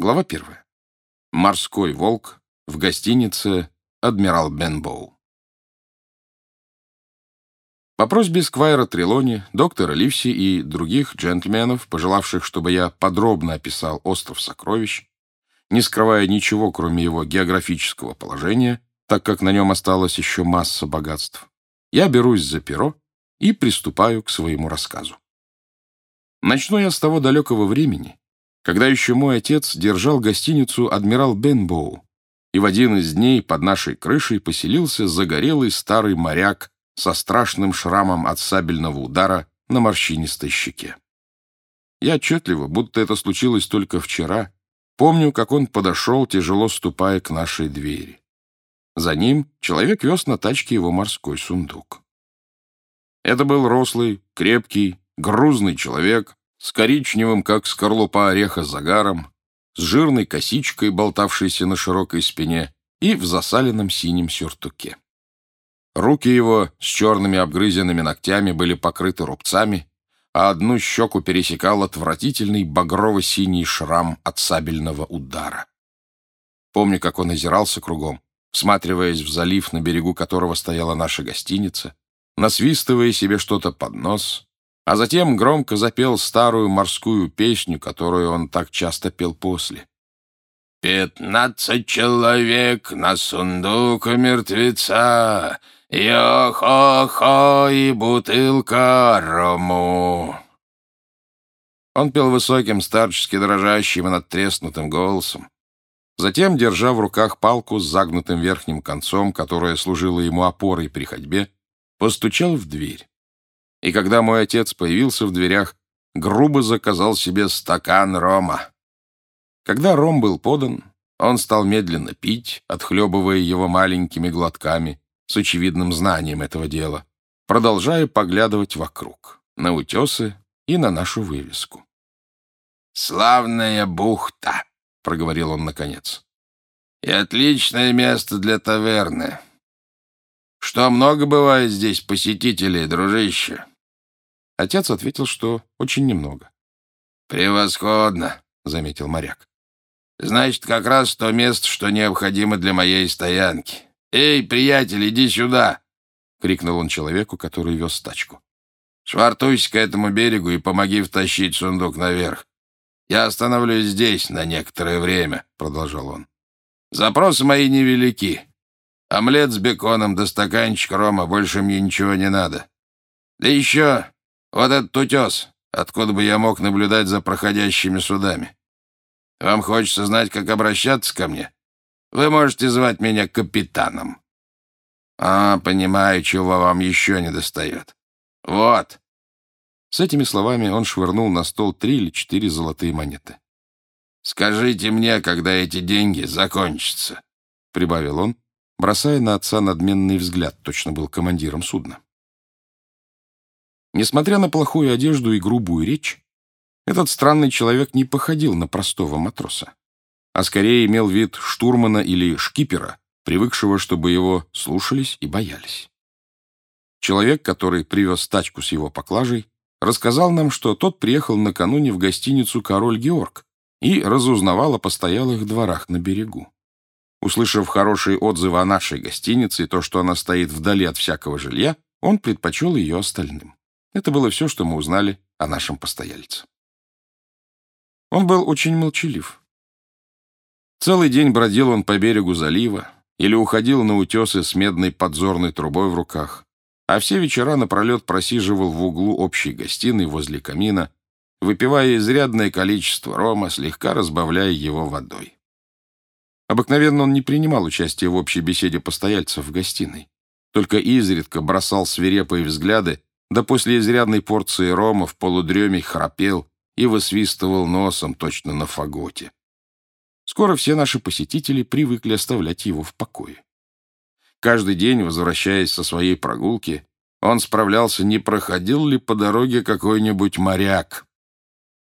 Глава первая. Морской волк в гостинице «Адмирал Бенбоу». По просьбе Сквайра Трелони, доктора Ливси и других джентльменов, пожелавших, чтобы я подробно описал остров сокровищ, не скрывая ничего, кроме его географического положения, так как на нем осталась еще масса богатств, я берусь за перо и приступаю к своему рассказу. Начну я с того далекого времени, когда еще мой отец держал гостиницу «Адмирал Бенбоу», и в один из дней под нашей крышей поселился загорелый старый моряк со страшным шрамом от сабельного удара на морщинистой щеке. Я отчетливо, будто это случилось только вчера, помню, как он подошел, тяжело ступая к нашей двери. За ним человек вез на тачке его морской сундук. Это был рослый, крепкий, грузный человек с коричневым, как скорлупа ореха, загаром, с жирной косичкой, болтавшейся на широкой спине, и в засаленном синем сюртуке. Руки его с черными обгрызенными ногтями были покрыты рубцами, а одну щеку пересекал отвратительный багрово-синий шрам от сабельного удара. Помню, как он озирался кругом, всматриваясь в залив, на берегу которого стояла наша гостиница, насвистывая себе что-то под нос, а затем громко запел старую морскую песню, которую он так часто пел после. «Пятнадцать человек на сундук мертвеца, Йо-хо-хо и бутылка рому». Он пел высоким, старчески дрожащим и надтреснутым голосом. Затем, держа в руках палку с загнутым верхним концом, которая служила ему опорой при ходьбе, постучал в дверь и когда мой отец появился в дверях, грубо заказал себе стакан рома. Когда ром был подан, он стал медленно пить, отхлебывая его маленькими глотками, с очевидным знанием этого дела, продолжая поглядывать вокруг, на утесы и на нашу вывеску. «Славная бухта», — проговорил он наконец, — «и отличное место для таверны. Что много бывает здесь посетителей, дружище?» Отец ответил, что очень немного. «Превосходно», — заметил моряк. «Значит, как раз то место, что необходимо для моей стоянки. Эй, приятель, иди сюда!» — крикнул он человеку, который вез тачку. «Швартуйся к этому берегу и помоги втащить сундук наверх. Я остановлюсь здесь на некоторое время», — продолжал он. «Запросы мои невелики. Омлет с беконом да стаканчик рома, больше мне ничего не надо. Да еще вот этот утес, откуда бы я мог наблюдать за проходящими судами. Вам хочется знать, как обращаться ко мне? Вы можете звать меня капитаном. А, понимаю, чего вам еще не достает. Вот. С этими словами он швырнул на стол три или четыре золотые монеты. «Скажите мне, когда эти деньги закончатся», — прибавил он, бросая на отца надменный взгляд, точно был командиром судна. Несмотря на плохую одежду и грубую речь, этот странный человек не походил на простого матроса, а скорее имел вид штурмана или шкипера, привыкшего, чтобы его слушались и боялись. Человек, который привез тачку с его поклажей, рассказал нам, что тот приехал накануне в гостиницу «Король Георг» и разузнавал о постоялых дворах на берегу. Услышав хорошие отзывы о нашей гостинице и то, что она стоит вдали от всякого жилья, он предпочел ее остальным. Это было все, что мы узнали о нашем постояльце. Он был очень молчалив. Целый день бродил он по берегу залива или уходил на утесы с медной подзорной трубой в руках, а все вечера напролет просиживал в углу общей гостиной возле камина, выпивая изрядное количество рома, слегка разбавляя его водой. Обыкновенно он не принимал участия в общей беседе постояльцев в гостиной, только изредка бросал свирепые взгляды да после изрядной порции рома в полудреме храпел и высвистывал носом точно на фаготе. Скоро все наши посетители привыкли оставлять его в покое. Каждый день, возвращаясь со своей прогулки, он справлялся, не проходил ли по дороге какой-нибудь моряк.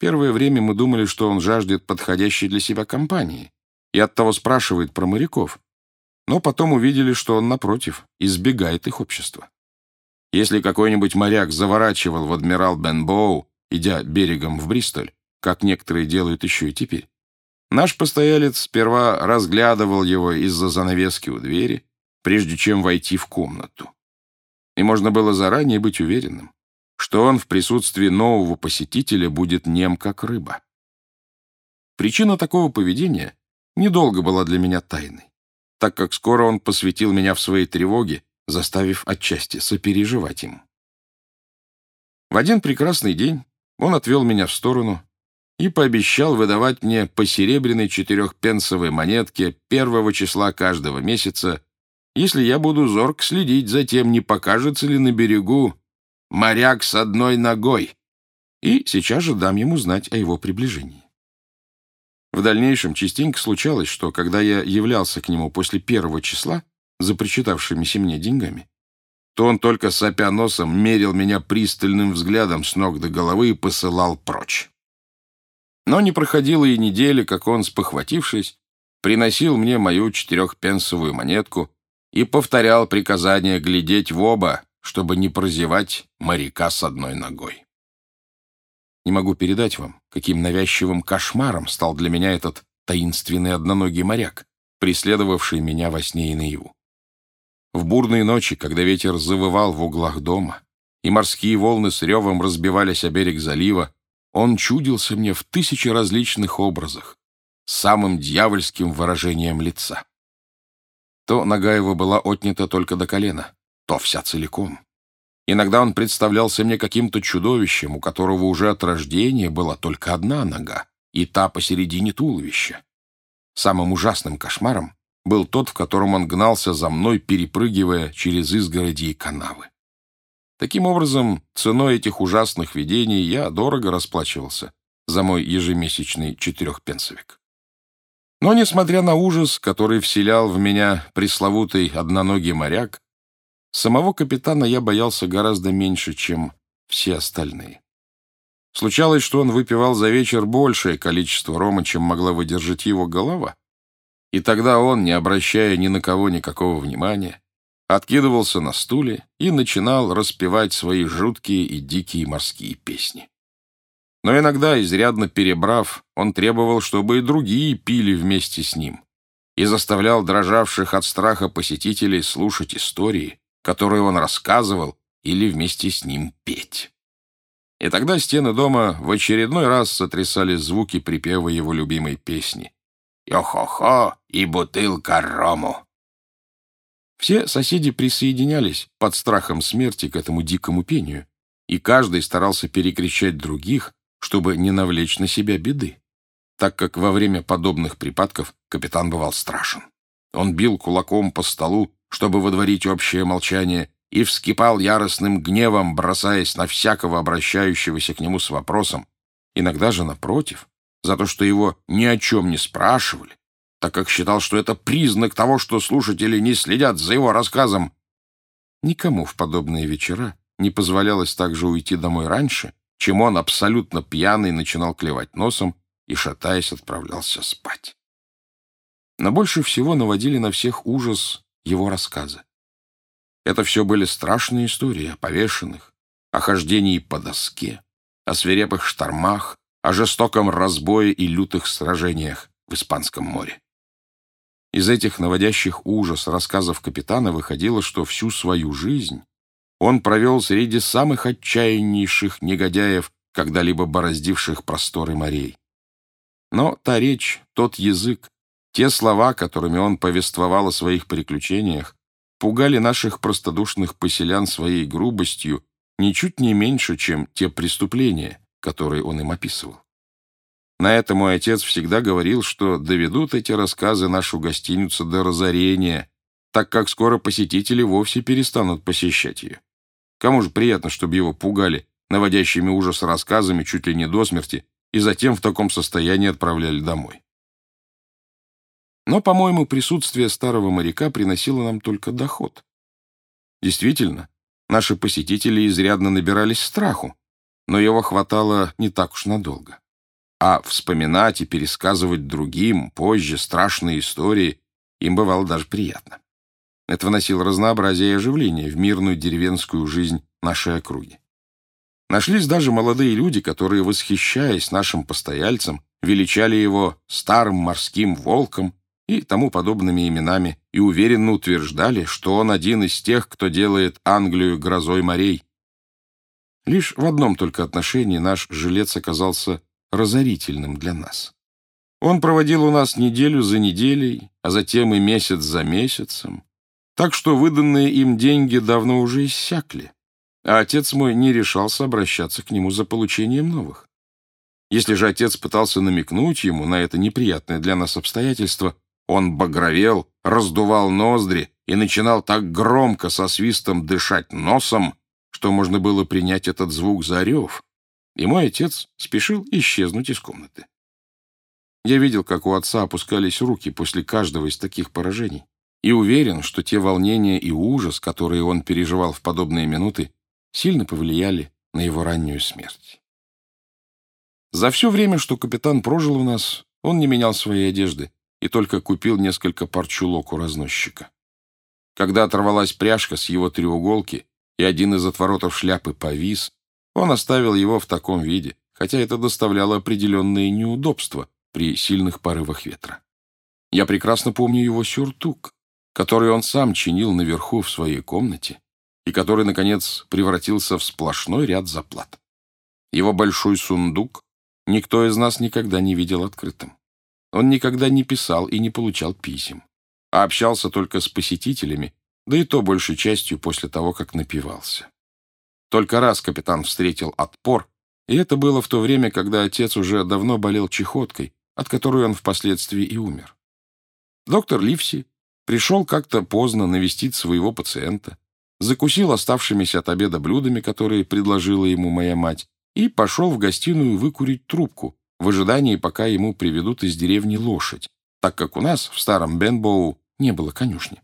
Первое время мы думали, что он жаждет подходящей для себя компании и оттого спрашивает про моряков. Но потом увидели, что он, напротив, избегает их общества. Если какой-нибудь моряк заворачивал в адмирал Бенбоу, идя берегом в Бристоль, как некоторые делают еще и теперь, Наш постоялец сперва разглядывал его из-за занавески у двери, прежде чем войти в комнату. И можно было заранее быть уверенным, что он в присутствии нового посетителя будет нем, как рыба. Причина такого поведения недолго была для меня тайной, так как скоро он посвятил меня в свои тревоги, заставив отчасти сопереживать им. В один прекрасный день он отвел меня в сторону и пообещал выдавать мне по серебряной четырехпенсовой монетке первого числа каждого месяца, если я буду зорк следить за тем, не покажется ли на берегу моряк с одной ногой, и сейчас же дам ему знать о его приближении. В дальнейшем частенько случалось, что, когда я являлся к нему после первого числа, за причитавшимися мне деньгами, то он только сопя носом мерил меня пристальным взглядом с ног до головы и посылал прочь. Но не проходило и недели, как он, спохватившись, приносил мне мою четырехпенсовую монетку и повторял приказание глядеть в оба, чтобы не прозевать моряка с одной ногой. Не могу передать вам, каким навязчивым кошмаром стал для меня этот таинственный одноногий моряк, преследовавший меня во сне и наяву. В бурные ночи, когда ветер завывал в углах дома, и морские волны с ревом разбивались о берег залива, он чудился мне в тысячи различных образах, самым дьявольским выражением лица. То нога его была отнята только до колена, то вся целиком. Иногда он представлялся мне каким-то чудовищем, у которого уже от рождения была только одна нога, и та посередине туловища. Самым ужасным кошмаром был тот, в котором он гнался за мной, перепрыгивая через изгороди и канавы. Таким образом, ценой этих ужасных видений я дорого расплачивался за мой ежемесячный четырехпенсовик. Но, несмотря на ужас, который вселял в меня пресловутый одноногий моряк, самого капитана я боялся гораздо меньше, чем все остальные. Случалось, что он выпивал за вечер большее количество рома, чем могла выдержать его голова. И тогда он, не обращая ни на кого никакого внимания, откидывался на стуле и начинал распевать свои жуткие и дикие морские песни. Но иногда, изрядно перебрав, он требовал, чтобы и другие пили вместе с ним, и заставлял дрожавших от страха посетителей слушать истории, которые он рассказывал, или вместе с ним петь. И тогда стены дома в очередной раз сотрясали звуки припева его любимой песни «Йо-хо-хо и бутылка рому». Все соседи присоединялись под страхом смерти к этому дикому пению, и каждый старался перекричать других, чтобы не навлечь на себя беды, так как во время подобных припадков капитан бывал страшен. Он бил кулаком по столу, чтобы водворить общее молчание, и вскипал яростным гневом, бросаясь на всякого обращающегося к нему с вопросом, иногда же напротив, за то, что его ни о чем не спрашивали, так как считал, что это признак того, что слушатели не следят за его рассказом. Никому в подобные вечера не позволялось также уйти домой раньше, чем он, абсолютно пьяный, начинал клевать носом и, шатаясь, отправлялся спать. Но больше всего наводили на всех ужас его рассказы. Это все были страшные истории о повешенных, о хождении по доске, о свирепых штормах, о жестоком разбое и лютых сражениях в Испанском море. Из этих наводящих ужас рассказов капитана выходило, что всю свою жизнь он провел среди самых отчаяннейших негодяев, когда-либо бороздивших просторы морей. Но та речь, тот язык, те слова, которыми он повествовал о своих приключениях, пугали наших простодушных поселян своей грубостью ничуть не меньше, чем те преступления, которые он им описывал. На это мой отец всегда говорил, что доведут эти рассказы нашу гостиницу до разорения, так как скоро посетители вовсе перестанут посещать ее. Кому же приятно, чтобы его пугали наводящими ужас рассказами чуть ли не до смерти и затем в таком состоянии отправляли домой. Но, по-моему, присутствие старого моряка приносило нам только доход. Действительно, наши посетители изрядно набирались страху, но его хватало не так уж надолго а вспоминать и пересказывать другим позже страшные истории им бывало даже приятно. Это вносило разнообразие и оживление в мирную деревенскую жизнь нашей округи. Нашлись даже молодые люди, которые, восхищаясь нашим постояльцем, величали его «старым морским волком» и тому подобными именами, и уверенно утверждали, что он один из тех, кто делает Англию грозой морей. Лишь в одном только отношении наш жилец оказался разорительным для нас. Он проводил у нас неделю за неделей, а затем и месяц за месяцем, так что выданные им деньги давно уже иссякли, а отец мой не решался обращаться к нему за получением новых. Если же отец пытался намекнуть ему на это неприятное для нас обстоятельство, он багровел, раздувал ноздри и начинал так громко со свистом дышать носом, что можно было принять этот звук за рев, и мой отец спешил исчезнуть из комнаты. Я видел, как у отца опускались руки после каждого из таких поражений, и уверен, что те волнения и ужас, которые он переживал в подобные минуты, сильно повлияли на его раннюю смерть. За все время, что капитан прожил у нас, он не менял своей одежды, и только купил несколько пар чулок у разносчика. Когда оторвалась пряжка с его треуголки, и один из отворотов шляпы повис, он оставил его в таком виде, хотя это доставляло определенные неудобства при сильных порывах ветра. Я прекрасно помню его сюртук, который он сам чинил наверху в своей комнате и который, наконец, превратился в сплошной ряд заплат. Его большой сундук никто из нас никогда не видел открытым. Он никогда не писал и не получал писем, а общался только с посетителями, да и то большей частью после того, как напивался. Только раз капитан встретил отпор, и это было в то время, когда отец уже давно болел чехоткой, от которой он впоследствии и умер. Доктор Ливси пришел как-то поздно навестить своего пациента, закусил оставшимися от обеда блюдами, которые предложила ему моя мать, и пошел в гостиную выкурить трубку, в ожидании, пока ему приведут из деревни лошадь, так как у нас в старом Бенбоу не было конюшни.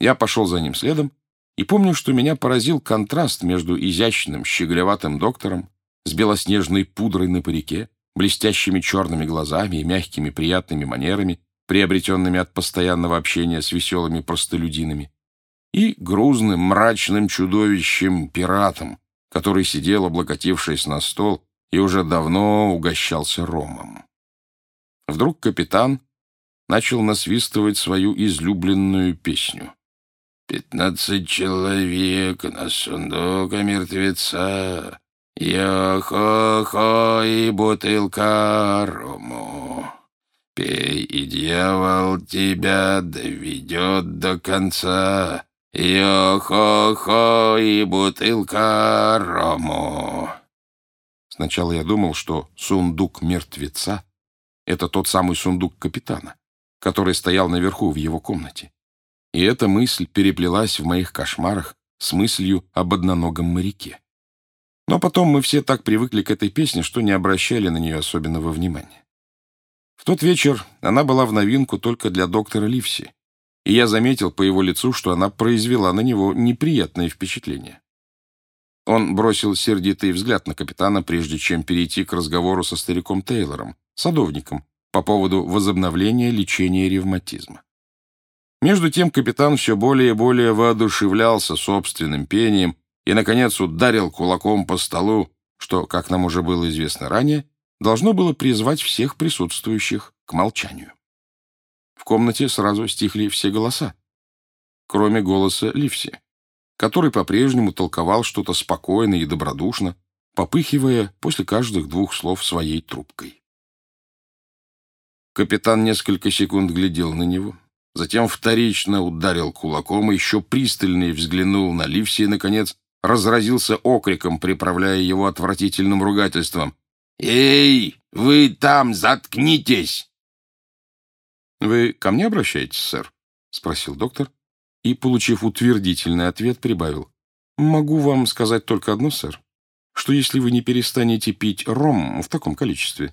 Я пошел за ним следом и помню, что меня поразил контраст между изящным, щеголеватым доктором с белоснежной пудрой на парике, блестящими черными глазами и мягкими приятными манерами, приобретенными от постоянного общения с веселыми простолюдинами, и грузным, мрачным чудовищем-пиратом, который сидел, облокотившись на стол, и уже давно угощался ромом. Вдруг капитан начал насвистывать свою излюбленную песню. «Пятнадцать человек на сундука мертвеца, Йо-хо-хо и бутылка рому. Пей, и дьявол тебя доведет до конца, Йо-хо-хо и бутылка рому». Сначала я думал, что сундук мертвеца — это тот самый сундук капитана, который стоял наверху в его комнате. И эта мысль переплелась в моих кошмарах с мыслью об одноногом моряке. Но потом мы все так привыкли к этой песне, что не обращали на нее особенного внимания. В тот вечер она была в новинку только для доктора Ливси, и я заметил по его лицу, что она произвела на него неприятное впечатление. Он бросил сердитый взгляд на капитана, прежде чем перейти к разговору со стариком Тейлором, садовником, по поводу возобновления лечения ревматизма. Между тем капитан все более и более воодушевлялся собственным пением и, наконец, ударил кулаком по столу, что, как нам уже было известно ранее, должно было призвать всех присутствующих к молчанию. В комнате сразу стихли все голоса, кроме голоса Ливси который по-прежнему толковал что-то спокойно и добродушно, попыхивая после каждых двух слов своей трубкой. Капитан несколько секунд глядел на него, затем вторично ударил кулаком и еще пристальнее взглянул на Ливси и, наконец, разразился окриком, приправляя его отвратительным ругательством. «Эй, вы там, заткнитесь!» «Вы ко мне обращаетесь, сэр?» — спросил доктор, и, получив утвердительный ответ, прибавил. «Могу вам сказать только одно, сэр, что если вы не перестанете пить ром в таком количестве,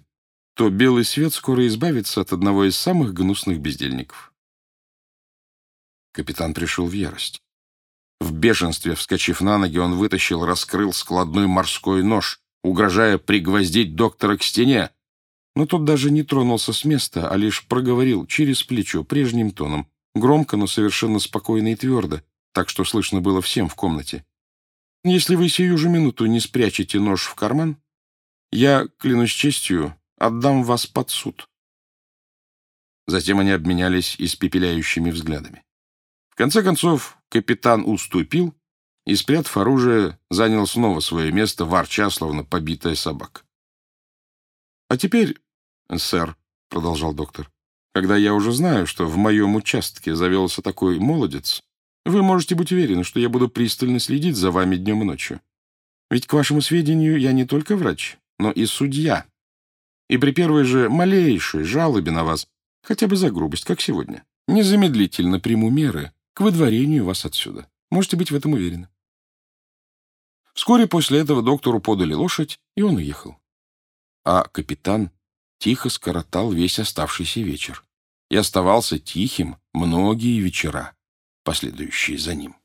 то белый свет скоро избавится от одного из самых гнусных бездельников». Капитан пришел в ярость. В бешенстве, вскочив на ноги, он вытащил, раскрыл складной морской нож, угрожая пригвоздить доктора к стене. Но тот даже не тронулся с места, а лишь проговорил через плечо прежним тоном. Громко, но совершенно спокойно и твердо, так что слышно было всем в комнате. «Если вы сию же минуту не спрячете нож в карман, я, клянусь честью, отдам вас под суд». Затем они обменялись испепеляющими взглядами. В конце концов, капитан уступил и, спрятав оружие, занял снова свое место, ворча, словно побитая собака. «А теперь, сэр», — продолжал доктор, — «когда я уже знаю, что в моем участке завелся такой молодец, вы можете быть уверены, что я буду пристально следить за вами днем и ночью. Ведь, к вашему сведению, я не только врач, но и судья. И при первой же малейшей жалобе на вас, хотя бы за грубость, как сегодня, незамедлительно приму меры к выдворению вас отсюда. Можете быть в этом уверены. Вскоре после этого доктору подали лошадь, и он уехал. А капитан тихо скоротал весь оставшийся вечер и оставался тихим многие вечера, последующие за ним.